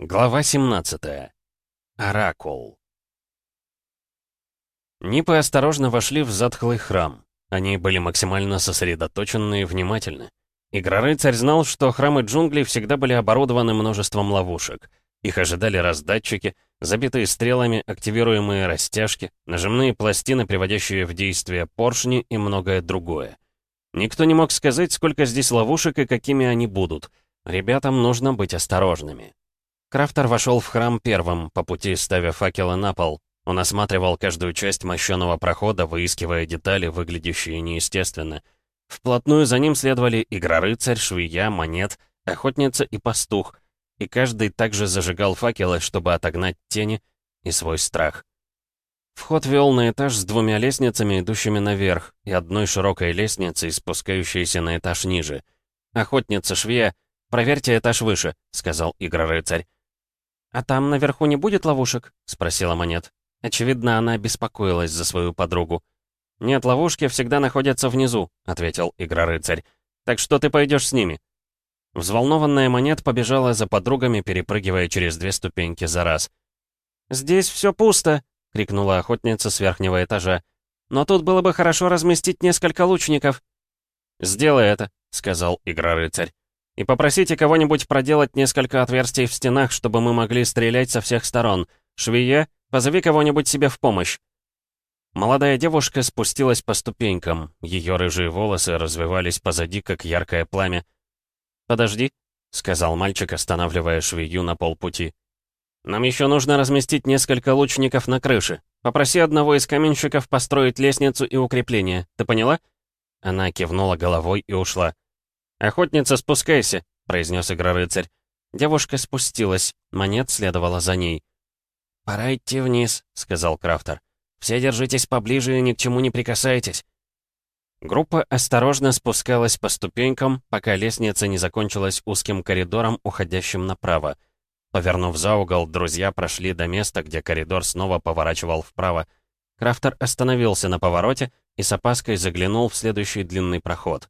Глава 17. Оракул. Нипы осторожно вошли в затхлый храм. Они были максимально сосредоточены и внимательны. Игрорыцарь знал, что храмы джунглей всегда были оборудованы множеством ловушек. Их ожидали раздатчики, забитые стрелами, активируемые растяжки, нажимные пластины, приводящие в действие поршни и многое другое. Никто не мог сказать, сколько здесь ловушек и какими они будут. Ребятам нужно быть осторожными. Крафтер вошел в храм первым, по пути ставя факелы на пол. Он осматривал каждую часть мощеного прохода, выискивая детали, выглядящие неестественно. Вплотную за ним следовали игрорыцарь, швея, монет, охотница и пастух, и каждый также зажигал факелы, чтобы отогнать тени и свой страх. Вход вел на этаж с двумя лестницами, идущими наверх, и одной широкой лестницей, спускающейся на этаж ниже. «Охотница, швея, проверьте этаж выше», — сказал игрорыцарь. «А там наверху не будет ловушек?» — спросила Монет. Очевидно, она беспокоилась за свою подругу. «Нет, ловушки всегда находятся внизу», — ответил Игрорыцарь. «Так что ты пойдешь с ними?» Взволнованная Монет побежала за подругами, перепрыгивая через две ступеньки за раз. «Здесь все пусто!» — крикнула охотница с верхнего этажа. «Но тут было бы хорошо разместить несколько лучников». «Сделай это», — сказал Игрорыцарь. И попросите кого-нибудь проделать несколько отверстий в стенах, чтобы мы могли стрелять со всех сторон. Швее, позови кого-нибудь себе в помощь». Молодая девушка спустилась по ступенькам. Ее рыжие волосы развивались позади, как яркое пламя. «Подожди», — сказал мальчик, останавливая швею на полпути. «Нам еще нужно разместить несколько лучников на крыше. Попроси одного из каменщиков построить лестницу и укрепление. Ты поняла?» Она кивнула головой и ушла. «Охотница, спускайся», — произнес игрорыцарь. Девушка спустилась, монет следовала за ней. «Пора идти вниз», — сказал Крафтер. «Все держитесь поближе и ни к чему не прикасайтесь». Группа осторожно спускалась по ступенькам, пока лестница не закончилась узким коридором, уходящим направо. Повернув за угол, друзья прошли до места, где коридор снова поворачивал вправо. Крафтер остановился на повороте и с опаской заглянул в следующий длинный проход.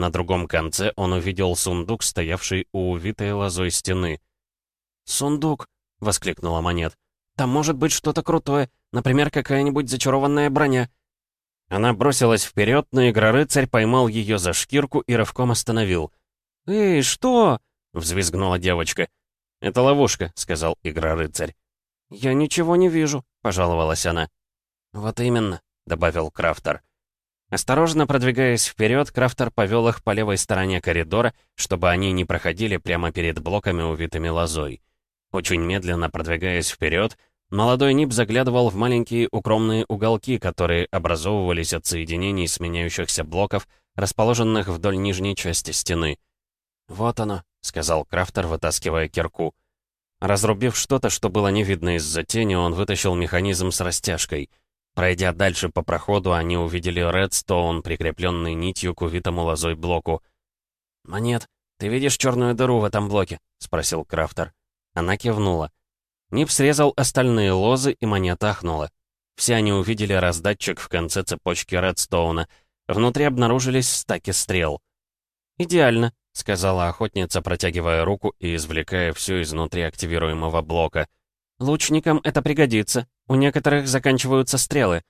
На другом конце он увидел сундук, стоявший у увитой лозой стены. «Сундук!» — воскликнула Монет. «Там может быть что-то крутое, например, какая-нибудь зачарованная броня». Она бросилась вперед, но Игрорыцарь поймал ее за шкирку и рывком остановил. «Эй, что?» — взвизгнула девочка. «Это ловушка», — сказал Игрорыцарь. «Я ничего не вижу», — пожаловалась она. «Вот именно», — добавил Крафтер. Осторожно продвигаясь вперед, Крафтер повел их по левой стороне коридора, чтобы они не проходили прямо перед блоками, увитыми лозой. Очень медленно продвигаясь вперед, молодой Нип заглядывал в маленькие укромные уголки, которые образовывались от соединений сменяющихся блоков, расположенных вдоль нижней части стены. «Вот оно», — сказал Крафтер, вытаскивая кирку. Разрубив что-то, что было не видно из-за тени, он вытащил механизм с растяжкой — Пройдя дальше по проходу, они увидели Редстоун, прикрепленный нитью к увитому лозой блоку. «Монет, ты видишь черную дыру в этом блоке?» — спросил Крафтер. Она кивнула. Нип срезал остальные лозы, и монета ахнула. Все они увидели раздатчик в конце цепочки Редстоуна. Внутри обнаружились стаки стрел. «Идеально», — сказала охотница, протягивая руку и извлекая все изнутри активируемого блока. «Лучникам это пригодится. У некоторых заканчиваются стрелы.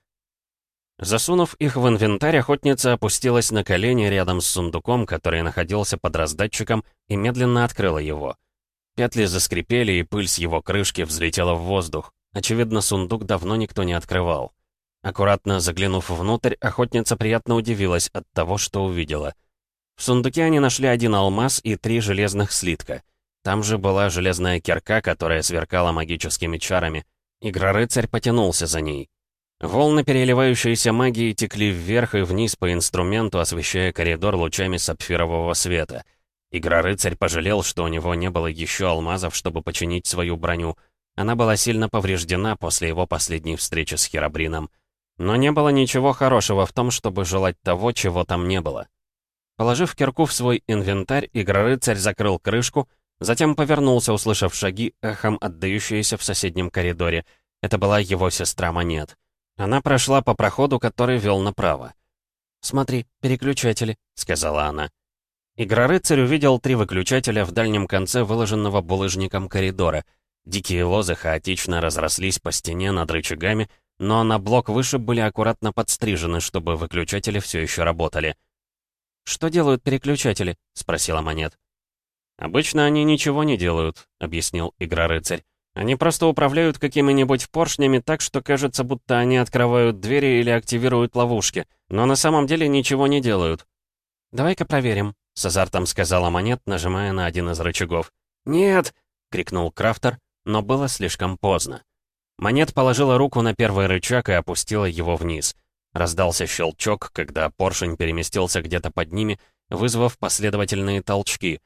Засунув их в инвентарь, охотница опустилась на колени рядом с сундуком, который находился под раздатчиком, и медленно открыла его. Петли заскрипели, и пыль с его крышки взлетела в воздух. Очевидно, сундук давно никто не открывал. Аккуратно заглянув внутрь, охотница приятно удивилась от того, что увидела. В сундуке они нашли один алмаз и три железных слитка. Там же была железная кирка, которая сверкала магическими чарами — Игрорыцарь потянулся за ней. Волны переливающейся магии текли вверх и вниз по инструменту, освещая коридор лучами сапфирового света. Игрорыцарь пожалел, что у него не было еще алмазов, чтобы починить свою броню. Она была сильно повреждена после его последней встречи с Херабрином. Но не было ничего хорошего в том, чтобы желать того, чего там не было. Положив кирку в свой инвентарь, Игрорыцарь закрыл крышку — Затем повернулся, услышав шаги, эхом отдающиеся в соседнем коридоре. Это была его сестра Монет. Она прошла по проходу, который вел направо. «Смотри, переключатели», — сказала она. Игрорыцарь увидел три выключателя в дальнем конце выложенного булыжником коридора. Дикие лозы хаотично разрослись по стене над рычагами, но на блок выше были аккуратно подстрижены, чтобы выключатели все еще работали. «Что делают переключатели?» — спросила Монет. «Обычно они ничего не делают», — объяснил Игрорыцарь. «Они просто управляют какими-нибудь поршнями так, что кажется, будто они открывают двери или активируют ловушки, но на самом деле ничего не делают». «Давай-ка проверим», — с азартом сказала Монет, нажимая на один из рычагов. «Нет!» — крикнул Крафтер, но было слишком поздно. Монет положила руку на первый рычаг и опустила его вниз. Раздался щелчок, когда поршень переместился где-то под ними, вызвав последовательные толчки.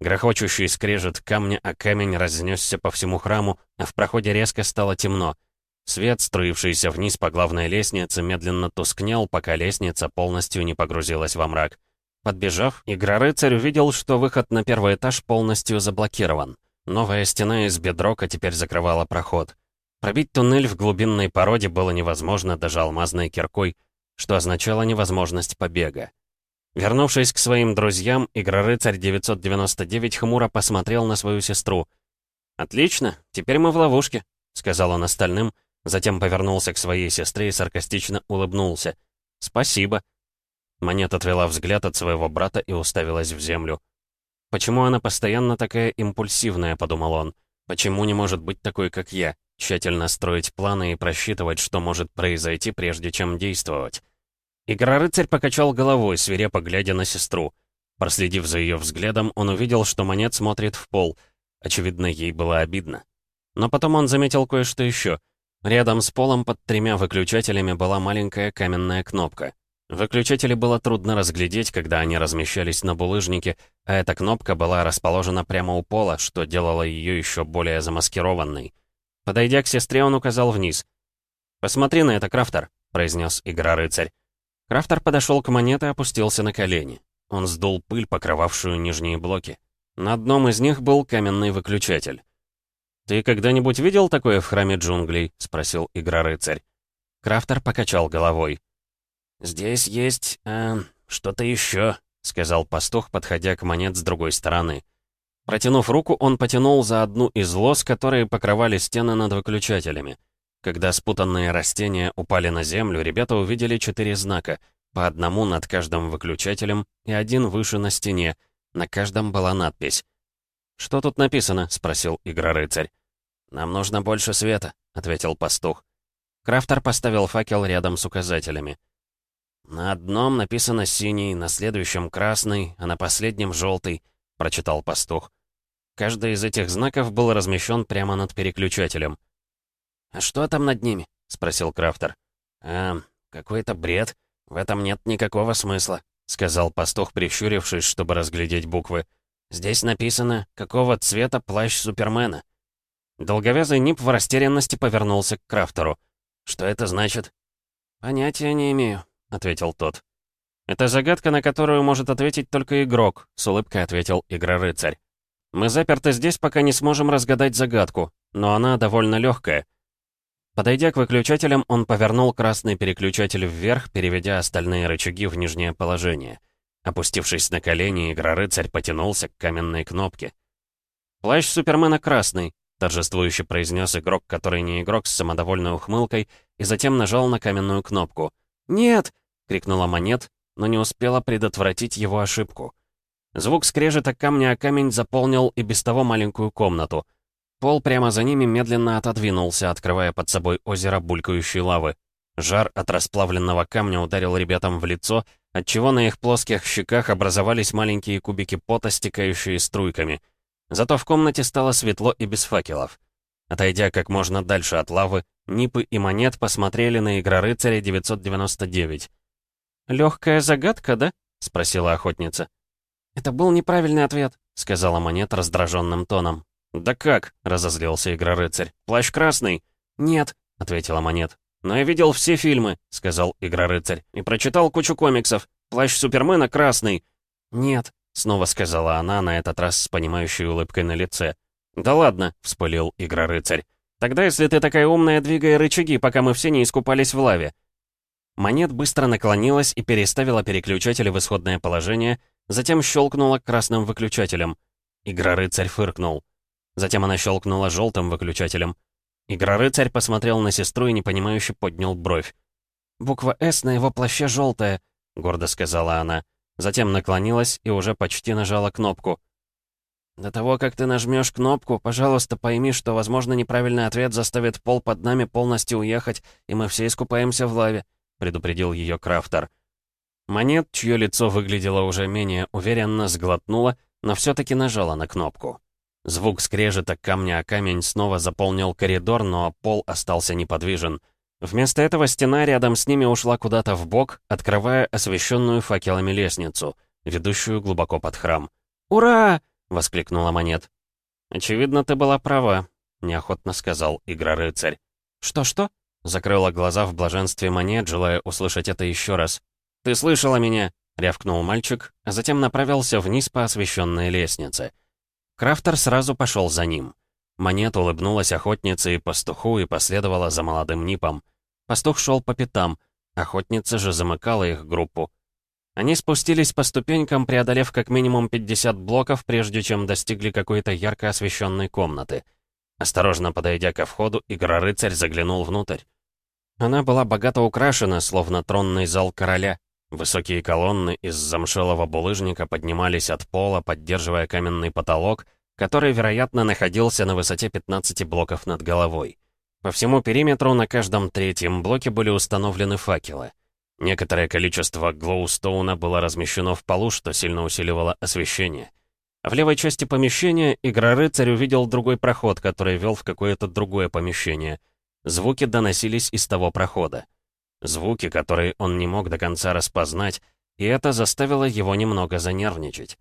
Грохочущий скрежет камня, а камень разнесся по всему храму, а в проходе резко стало темно. Свет, струившийся вниз по главной лестнице, медленно тускнел, пока лестница полностью не погрузилась во мрак. Подбежав, Игрорыцарь увидел, что выход на первый этаж полностью заблокирован. Новая стена из бедрока теперь закрывала проход. Пробить туннель в глубинной породе было невозможно даже алмазной киркой, что означало невозможность побега. Вернувшись к своим друзьям, Игрорыцарь 999 хмуро посмотрел на свою сестру. «Отлично, теперь мы в ловушке», — сказал он остальным, затем повернулся к своей сестре и саркастично улыбнулся. «Спасибо». Монет отвела взгляд от своего брата и уставилась в землю. «Почему она постоянно такая импульсивная?» — подумал он. «Почему не может быть такой, как я? Тщательно строить планы и просчитывать, что может произойти, прежде чем действовать». Игрорыцарь покачал головой, свирепо глядя на сестру. Проследив за ее взглядом, он увидел, что монет смотрит в пол. Очевидно, ей было обидно. Но потом он заметил кое-что еще. Рядом с полом под тремя выключателями была маленькая каменная кнопка. Выключатели было трудно разглядеть, когда они размещались на булыжнике, а эта кнопка была расположена прямо у пола, что делало ее еще более замаскированной. Подойдя к сестре, он указал вниз. «Посмотри на это, Крафтер», — произнес игра-рыцарь. Крафтер подошел к монете и опустился на колени. Он сдул пыль, покрывавшую нижние блоки. На одном из них был каменный выключатель. «Ты когда-нибудь видел такое в храме джунглей?» — спросил игра-рыцарь. Крафтер покачал головой. «Здесь есть... Э, что-то еще», — сказал пастух, подходя к монет с другой стороны. Протянув руку, он потянул за одну из лос, которые покрывали стены над выключателями. Когда спутанные растения упали на землю, ребята увидели четыре знака, по одному над каждым выключателем и один выше на стене. На каждом была надпись. «Что тут написано?» — спросил Игрорыцарь. «Нам нужно больше света», — ответил пастух. Крафтер поставил факел рядом с указателями. «На одном написано синий, на следующем красный, а на последнем желтый», — прочитал пастух. Каждый из этих знаков был размещен прямо над переключателем. «А что там над ними?» — спросил Крафтер. «А, какой-то бред. В этом нет никакого смысла», — сказал пастух, прищурившись, чтобы разглядеть буквы. «Здесь написано, какого цвета плащ Супермена». Долговязый Нип в растерянности повернулся к Крафтеру. «Что это значит?» «Понятия не имею», — ответил тот. «Это загадка, на которую может ответить только игрок», — с улыбкой ответил Игрорыцарь. «Мы заперты здесь, пока не сможем разгадать загадку, но она довольно легкая. Подойдя к выключателям, он повернул красный переключатель вверх, переведя остальные рычаги в нижнее положение. Опустившись на колени, Игрорыцарь потянулся к каменной кнопке. «Плащ Супермена красный», — торжествующе произнес игрок, который не игрок, с самодовольной ухмылкой, и затем нажал на каменную кнопку. «Нет!» — крикнула Монет, но не успела предотвратить его ошибку. Звук скрежета камня о камень заполнил и без того маленькую комнату. Пол прямо за ними медленно отодвинулся, открывая под собой озеро булькающей лавы. Жар от расплавленного камня ударил ребятам в лицо, отчего на их плоских щеках образовались маленькие кубики пота, стекающие струйками. Зато в комнате стало светло и без факелов. Отойдя как можно дальше от лавы, Нипы и Монет посмотрели на Игрорыцаря 999. «Легкая загадка, да?» — спросила охотница. «Это был неправильный ответ», — сказала Монет раздраженным тоном. «Да как?» — разозлился Игрорыцарь. «Плащ красный?» «Нет», — ответила Монет. «Но я видел все фильмы», — сказал Игрорыцарь. «И прочитал кучу комиксов. Плащ Супермена красный». «Нет», — снова сказала она, на этот раз с понимающей улыбкой на лице. «Да ладно», — вспылил Игрорыцарь. «Тогда, если ты такая умная, двигай рычаги, пока мы все не искупались в лаве». Монет быстро наклонилась и переставила переключатели в исходное положение, Затем щелкнула красным выключателем. Игрорыцарь фыркнул. Затем она щелкнула желтым выключателем. Игрорыцарь посмотрел на сестру и непонимающе поднял бровь. «Буква «С» на его плаще желтая», — гордо сказала она. Затем наклонилась и уже почти нажала кнопку. «До того, как ты нажмешь кнопку, пожалуйста, пойми, что, возможно, неправильный ответ заставит пол под нами полностью уехать, и мы все искупаемся в лаве», — предупредил ее Крафтер. Монет, чье лицо выглядело уже менее уверенно, сглотнула, но все-таки нажала на кнопку. Звук скрежета камня о камень снова заполнил коридор, но пол остался неподвижен. Вместо этого стена рядом с ними ушла куда-то в бок, открывая освещенную факелами лестницу, ведущую глубоко под храм. «Ура!» — воскликнула Монет. «Очевидно, ты была права», — неохотно сказал Игра-рыцарь. «Что-что?» — закрыла глаза в блаженстве Монет, желая услышать это еще раз. «Ты слышала меня?» — рявкнул мальчик, а затем направился вниз по освещенной лестнице. Крафтер сразу пошел за ним. Монет улыбнулась охотнице и пастуху и последовала за молодым Нипом. Пастух шел по пятам, охотница же замыкала их группу. Они спустились по ступенькам, преодолев как минимум 50 блоков, прежде чем достигли какой-то ярко освещенной комнаты. Осторожно подойдя ко входу, Игрорыцарь заглянул внутрь. Она была богато украшена, словно тронный зал короля. Высокие колонны из замшелого булыжника поднимались от пола, поддерживая каменный потолок, который, вероятно, находился на высоте 15 блоков над головой. По всему периметру на каждом третьем блоке были установлены факелы. Некоторое количество глоустоуна было размещено в полу, что сильно усиливало освещение. В левой части помещения Игрорыцарь увидел другой проход, который вел в какое-то другое помещение. Звуки доносились из того прохода. Звуки, которые он не мог до конца распознать, и это заставило его немного занервничать.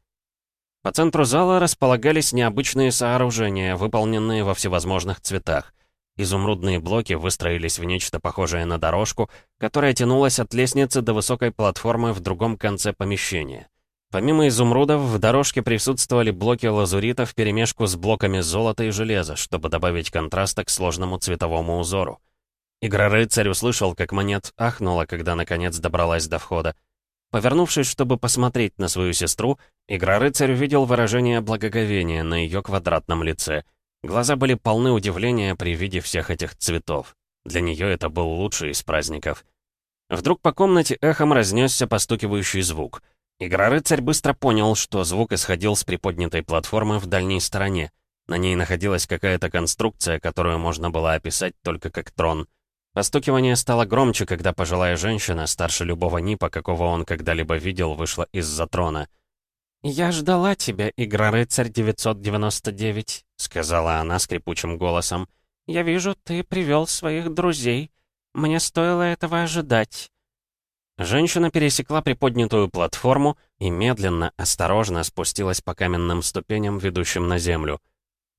По центру зала располагались необычные сооружения, выполненные во всевозможных цветах. Изумрудные блоки выстроились в нечто похожее на дорожку, которая тянулась от лестницы до высокой платформы в другом конце помещения. Помимо изумрудов, в дорожке присутствовали блоки лазурита вперемешку с блоками золота и железа, чтобы добавить контраста к сложному цветовому узору. Игрорыцарь услышал, как монет ахнула, когда наконец добралась до входа. Повернувшись, чтобы посмотреть на свою сестру, Игрорыцарь увидел выражение благоговения на ее квадратном лице. Глаза были полны удивления при виде всех этих цветов. Для нее это был лучший из праздников. Вдруг по комнате эхом разнесся постукивающий звук. Игрорыцарь быстро понял, что звук исходил с приподнятой платформы в дальней стороне. На ней находилась какая-то конструкция, которую можно было описать только как трон — Постукивание стало громче, когда пожилая женщина, старше любого Нипа, какого он когда-либо видел, вышла из-за трона. «Я ждала тебя, Игра-рыцарь 999», — сказала она скрипучим голосом. «Я вижу, ты привел своих друзей. Мне стоило этого ожидать». Женщина пересекла приподнятую платформу и медленно, осторожно спустилась по каменным ступеням, ведущим на землю.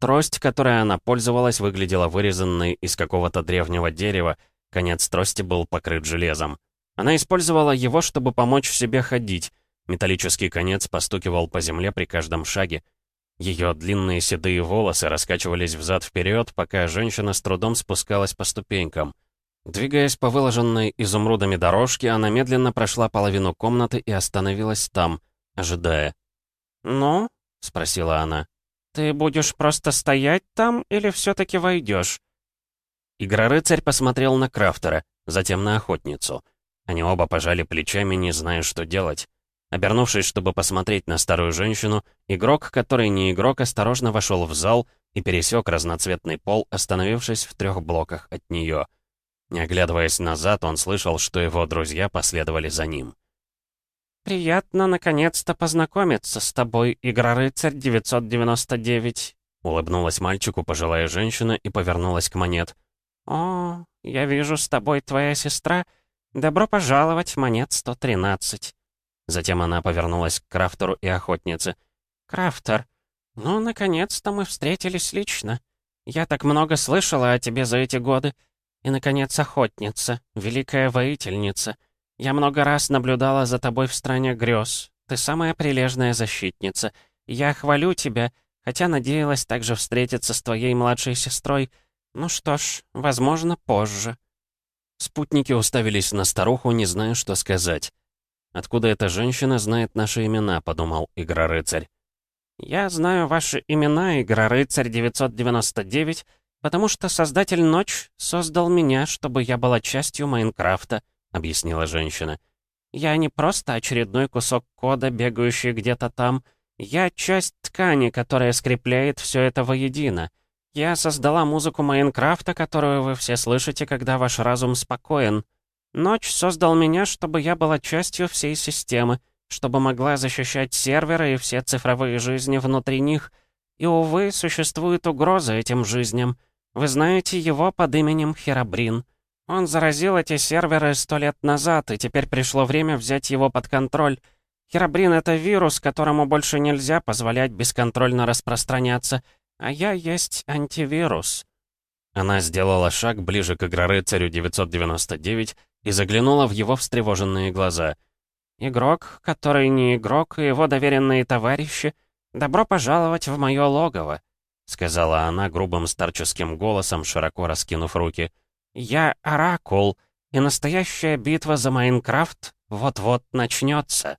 Трость, которой она пользовалась, выглядела вырезанной из какого-то древнего дерева, конец трости был покрыт железом. Она использовала его, чтобы помочь себе ходить. Металлический конец постукивал по земле при каждом шаге. Ее длинные седые волосы раскачивались взад-вперед, пока женщина с трудом спускалась по ступенькам. Двигаясь по выложенной изумрудами дорожке, она медленно прошла половину комнаты и остановилась там, ожидая. «Ну?» — спросила она. «Ты будешь просто стоять там или все-таки войдешь?» Игрорыцарь посмотрел на Крафтера, затем на охотницу. Они оба пожали плечами, не зная, что делать. Обернувшись, чтобы посмотреть на старую женщину, игрок, который не игрок, осторожно вошел в зал и пересек разноцветный пол, остановившись в трех блоках от нее. Не оглядываясь назад, он слышал, что его друзья последовали за ним. «Приятно, наконец-то, познакомиться с тобой, Игрорыцарь 999», улыбнулась мальчику пожилая женщина и повернулась к монет. «О, я вижу, с тобой твоя сестра. Добро пожаловать, монет 113». Затем она повернулась к Крафтеру и охотнице. «Крафтер, ну, наконец-то мы встретились лично. Я так много слышала о тебе за эти годы. И, наконец, охотница, великая воительница». Я много раз наблюдала за тобой в стране грез. Ты самая прилежная защитница. Я хвалю тебя, хотя надеялась также встретиться с твоей младшей сестрой. Ну что ж, возможно, позже». Спутники уставились на старуху, не зная, что сказать. Откуда эта женщина знает наши имена?» — подумал Игрорыцарь. «Я знаю ваши имена, Игрорыцарь 999, потому что Создатель Ночь создал меня, чтобы я была частью Майнкрафта», — объяснила женщина. «Я не просто очередной кусок кода, бегающий где-то там. Я часть ткани, которая скрепляет все это воедино. Я создала музыку Майнкрафта, которую вы все слышите, когда ваш разум спокоен. Ночь создал меня, чтобы я была частью всей системы, чтобы могла защищать серверы и все цифровые жизни внутри них. И, увы, существует угроза этим жизням. Вы знаете его под именем Херабрин. Он заразил эти серверы сто лет назад, и теперь пришло время взять его под контроль. Херабрин — это вирус, которому больше нельзя позволять бесконтрольно распространяться, а я есть антивирус». Она сделала шаг ближе к Игрорыцарю 999 и заглянула в его встревоженные глаза. «Игрок, который не игрок, и его доверенные товарищи, добро пожаловать в мое логово», — сказала она грубым старческим голосом, широко раскинув руки. «Я Оракул, и настоящая битва за Майнкрафт вот-вот начнется».